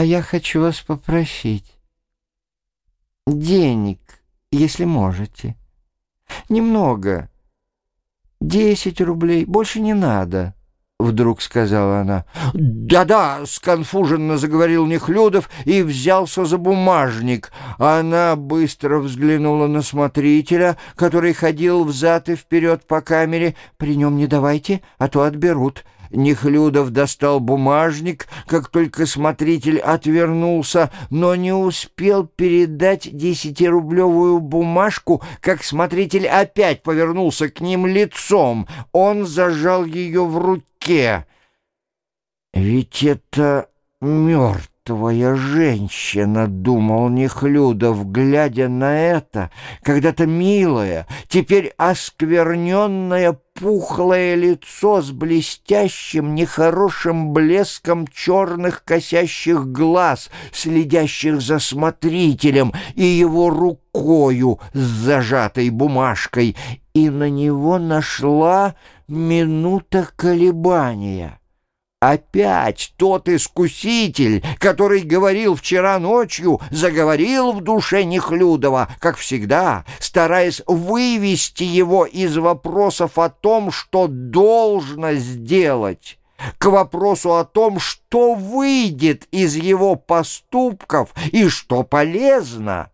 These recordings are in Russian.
а я хочу вас попросить. Денег, если можете. Немного. Десять рублей, больше не надо» вдруг сказала она. «Да-да», — сконфуженно заговорил Нехлюдов и взялся за бумажник. Она быстро взглянула на смотрителя, который ходил взад и вперед по камере. «При нем не давайте, а то отберут». Нехлюдов достал бумажник, как только смотритель отвернулся, но не успел передать десятирублевую бумажку, как смотритель опять повернулся к ним лицом. Он зажал ее в руке. «Ведь это мертв твоя женщина», — думал Нехлюдов, глядя на это, когда-то милое, теперь оскверненное пухлое лицо с блестящим, нехорошим блеском черных косящих глаз, следящих за смотрителем, и его рукою с зажатой бумажкой, и на него нашла минута колебания. Опять тот искуситель, который говорил вчера ночью, заговорил в душе Нехлюдова, как всегда, стараясь вывести его из вопросов о том, что должно сделать, к вопросу о том, что выйдет из его поступков и что полезно.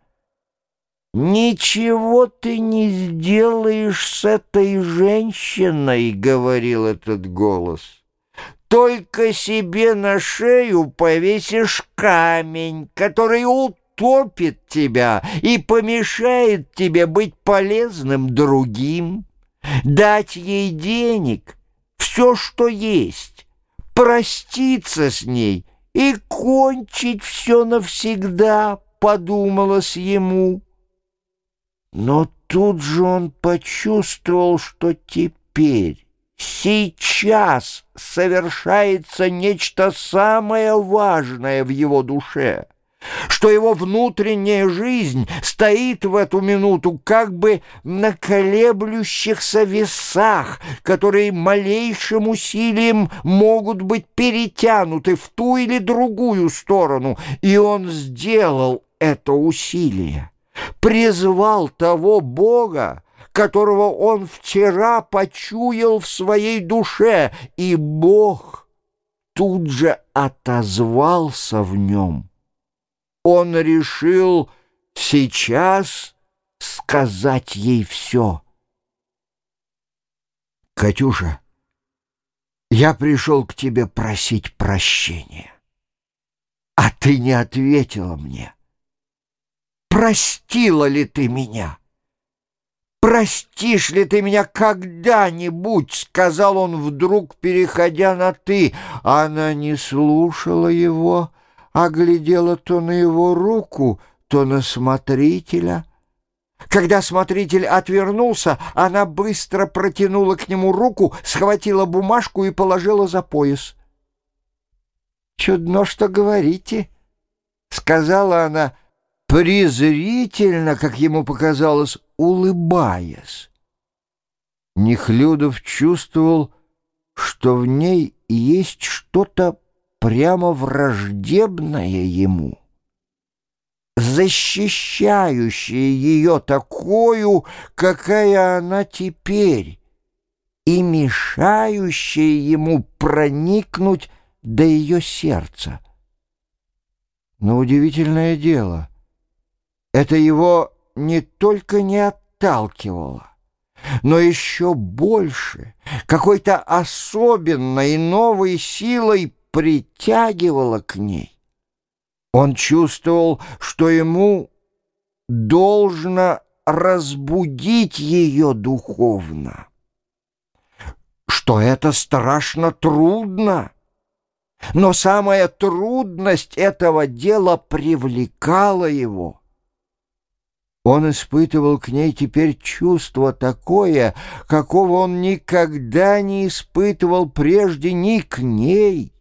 «Ничего ты не сделаешь с этой женщиной», — говорил этот голос только себе на шею повесишь камень, который утопит тебя и помешает тебе быть полезным другим, дать ей денег, все, что есть, проститься с ней и кончить все навсегда, подумалось ему. Но тут же он почувствовал, что теперь Сейчас совершается нечто самое важное в его душе, что его внутренняя жизнь стоит в эту минуту как бы на колеблющихся весах, которые малейшим усилием могут быть перетянуты в ту или другую сторону, и он сделал это усилие, призвал того Бога, которого он вчера почуял в своей душе, и Бог тут же отозвался в нем. Он решил сейчас сказать ей все. «Катюша, я пришел к тебе просить прощения, а ты не ответила мне. Простила ли ты меня?» «Простишь ли ты меня когда-нибудь?» — сказал он вдруг, переходя на «ты». Она не слушала его, а глядела то на его руку, то на смотрителя. Когда смотритель отвернулся, она быстро протянула к нему руку, схватила бумажку и положила за пояс. «Чудно, что говорите», — сказала она, — презрительно, как ему показалось, улыбаясь. Нехлюдов чувствовал, что в ней есть что-то прямо враждебное ему, защищающее ее такую, какая она теперь, и мешающее ему проникнуть до ее сердца. Но удивительное дело — это его не только не отталкивало, но еще больше, какой-то особенной новой силой притягивало к ней. Он чувствовал, что ему должно разбудить ее духовно, что это страшно трудно, но самая трудность этого дела привлекала его — он испытывал к ней теперь чувство такое, какого он никогда не испытывал прежде ни к ней,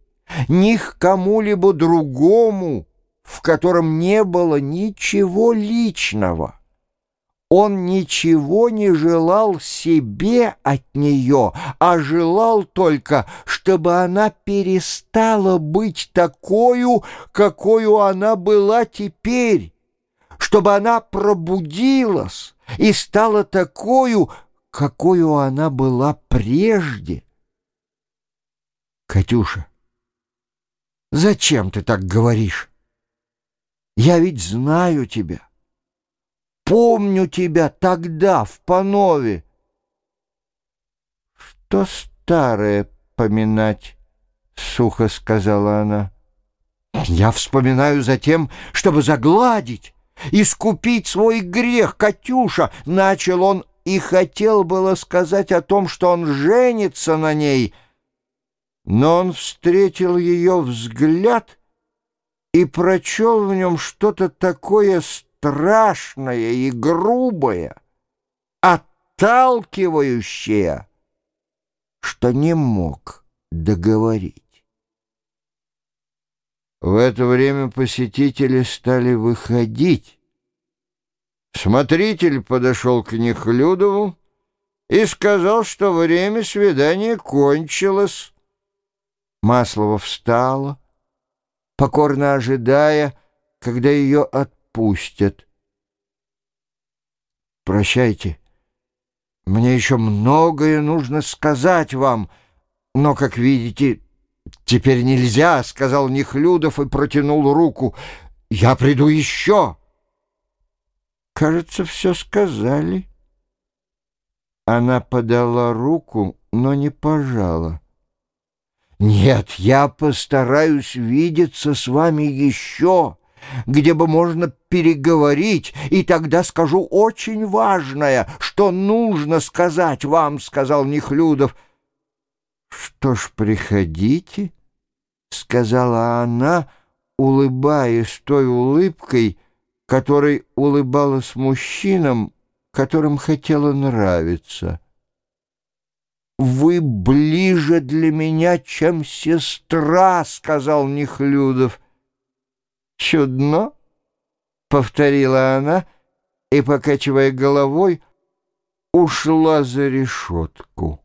ни к кому-либо другому, в котором не было ничего личного. Он ничего не желал себе от нее, а желал только, чтобы она перестала быть такою, какую она была теперь, чтобы она пробудилась и стала такою, какую она была прежде. Катюша, зачем ты так говоришь? Я ведь знаю тебя. Помню тебя тогда, в Панове. Что старое поминать, — сухо сказала она. Я вспоминаю за тем, чтобы загладить, искупить свой грех, Катюша, — начал он и хотел было сказать о том, что он женится на ней, но он встретил ее взгляд и прочел в нем что-то такое страшное и грубое, отталкивающее, что не мог договорить. В это время посетители стали выходить. Смотритель подошел к Нехлюдову и сказал, что время свидания кончилось. Маслова встала, покорно ожидая, когда ее от пустят. Прощайте. Мне еще многое нужно сказать вам, но, как видите, теперь нельзя, — сказал Нехлюдов и протянул руку. Я приду еще. Кажется, все сказали. Она подала руку, но не пожала. «Нет, я постараюсь видеться с вами еще» где бы можно переговорить, и тогда скажу очень важное, что нужно сказать вам, — сказал Нехлюдов. — Что ж, приходите, — сказала она, улыбаясь той улыбкой, которой улыбалась мужчинам, которым хотела нравиться. «Вы ближе для меня, чем сестра», — сказал Нехлюдов. «Чудно», — повторила она и, покачивая головой, ушла за решетку.